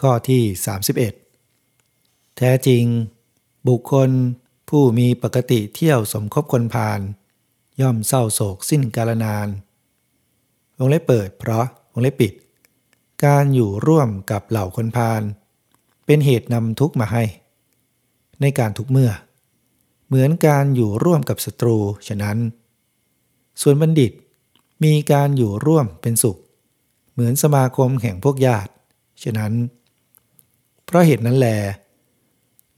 ข้อที่ 31 แท้จริง บุคคลผู้มีปกติเที่ยวสมคบคนพาลย่อมเศร้าโศกสิ้นกาลนาน วงเล็บเปิดเพราะวงเล็บปิด การอยู่ร่วมกับเหล่าคนพาลเป็นเหตุนำทุกข์มาให้ ในการทุกเมื่อ เหมือนการอยู่ร่วมกับศัตรูฉะนั้น ส่วนบัณฑิตมีการอยู่ร่วมเป็นสุข เหมือนสมาคมแห่งพวกญาติ ฉะนั้น เพราะเหตุนั้นแล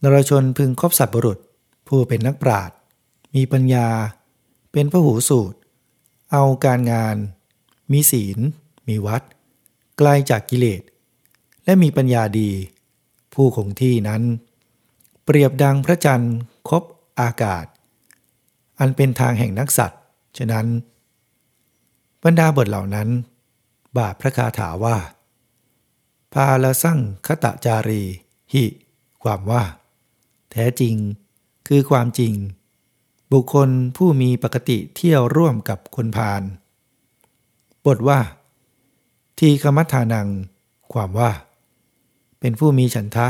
นรชนพึงคบสัตว์บุรุษ ผู้เป็นนักปราชญ์มีปัญญา เป็นพระหูสูตร เอาการงาน มีศีล มีวัดไกลาจากกิเลส และมีปัญญาดี ผู้คงที่นั้น เปรียบดังพระจันทร์คบอากาศ อันเป็นทางแห่งนักสัตว์ ฉะนั้น บรรดาบทเหล่านั้น บาปพระคาถาว่า พาลสั่งคตะจารีหิ ความว่า แท้จริง คือความจริง บุคคลผู้มีปกติเที่ยวร่วมกับคนพาลบทว่า ทีคมัทานัง ความว่า เป็นผู้มีฉันทะ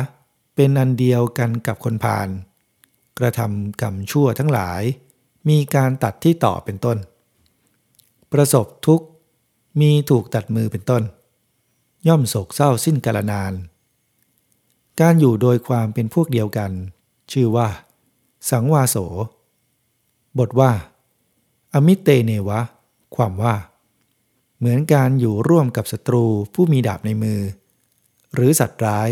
เป็นอันเดียวกันกับคนพาลกระทำกรรมชั่วทั้งหลาย มีการตัดที่ต่อเป็นต้น ประสบทุกข์มีถูกตัดมือเป็นต้น ย่อมโศกเศร้าสิ้นกาลนาน การอยู่โดยความเป็นพวกเดียวกัน ชื่อว่า สังวาโส บทว่า อมิเตเนวะ ความว่า เหมือนการอยู่ร่วมกับศัตรูผู้มีดาบในมือ หรือสัตว์ร้าย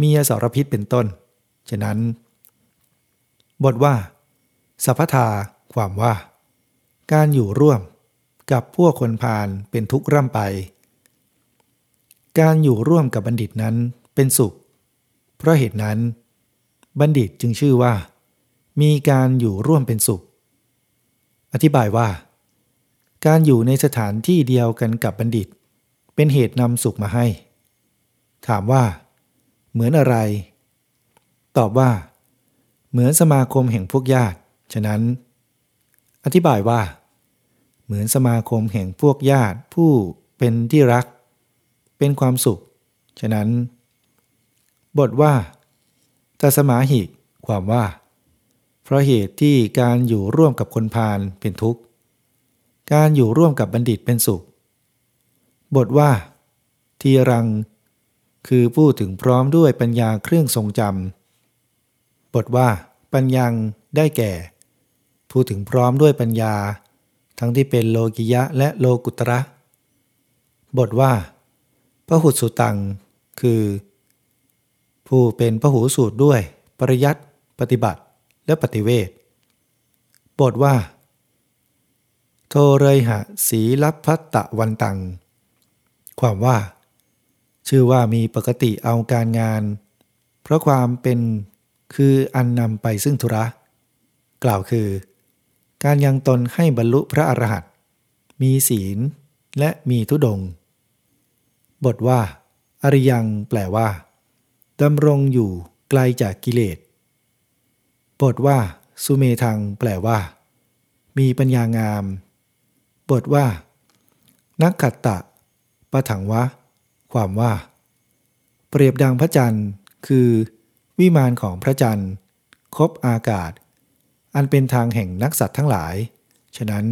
มีอสรพิษเป็นต้น ฉะนั้น บทว่าสัพพทา ความว่า การอยู่ร่วมกับพวกคนพาลเป็นทุกข์ร่ำไป การอยู่ร่วมกับบัณฑิตนั้นเป็นสุข เพราะเหตุนั้น บัณฑิตจึงชื่อว่า มีการอยู่ร่วมเป็นสุข อธิบายว่า การอยู่ในสถานที่เดียวกันกับบัณฑิต เป็นเหตุนำสุขมาให้ ถามว่า เหมือนอะไร ตอบว่า เหมือนสมาคมแห่งพวกญาติ ฉะนั้น อธิบายว่า เหมือนสมาคมแห่งพวกญาติผู้เป็นที่รัก เป็นความสุข ฉะนั้น บทว่าตัสมาหิความว่า เพราะเหตุที่การอยู่ร่วมกับคนพาลเป็นทุกข์ การอยู่ร่วมกับบัณฑิตเป็นสุข บทว่า ทีรัง คือพูดถึงพร้อมด้วยปัญญาเครื่องทรงจำบทว่า ปัญญังได้แก่ พูดถึงพร้อมด้วยปัญญา ทั้งที่เป็นโลกิยะและโลกุตระ บทว่า พระหุสุตัง คือ ผู้เป็นพระหูสูตรด้วย ปริยัติปฏิบัติและปฏิเวทบทว่า โทเรยหะสีลับพัตตะวันตัง ความว่า ชื่อว่ามีปกติเอาการงาน เพราะความเป็นคืออันนำไปซึ่งธุระ กล่าวคือ การยังตนให้บรรลุพระอรหันต์มีศีลและมีทุดง บทว่า อริยังแปลว่าดำรงอยู่ไกลจากกิเลส บทว่า สุเมทัง แปลว่า มีปัญญางาม บทว่า นักขัตตะปะถังวะ ความว่า เปรียบดังพระจันทร์ คือ วิมานของพระจันทร์ คบอากาศ อันเป็นทางแห่งนักสัตว์ทั้งหลาย ฉะนั้น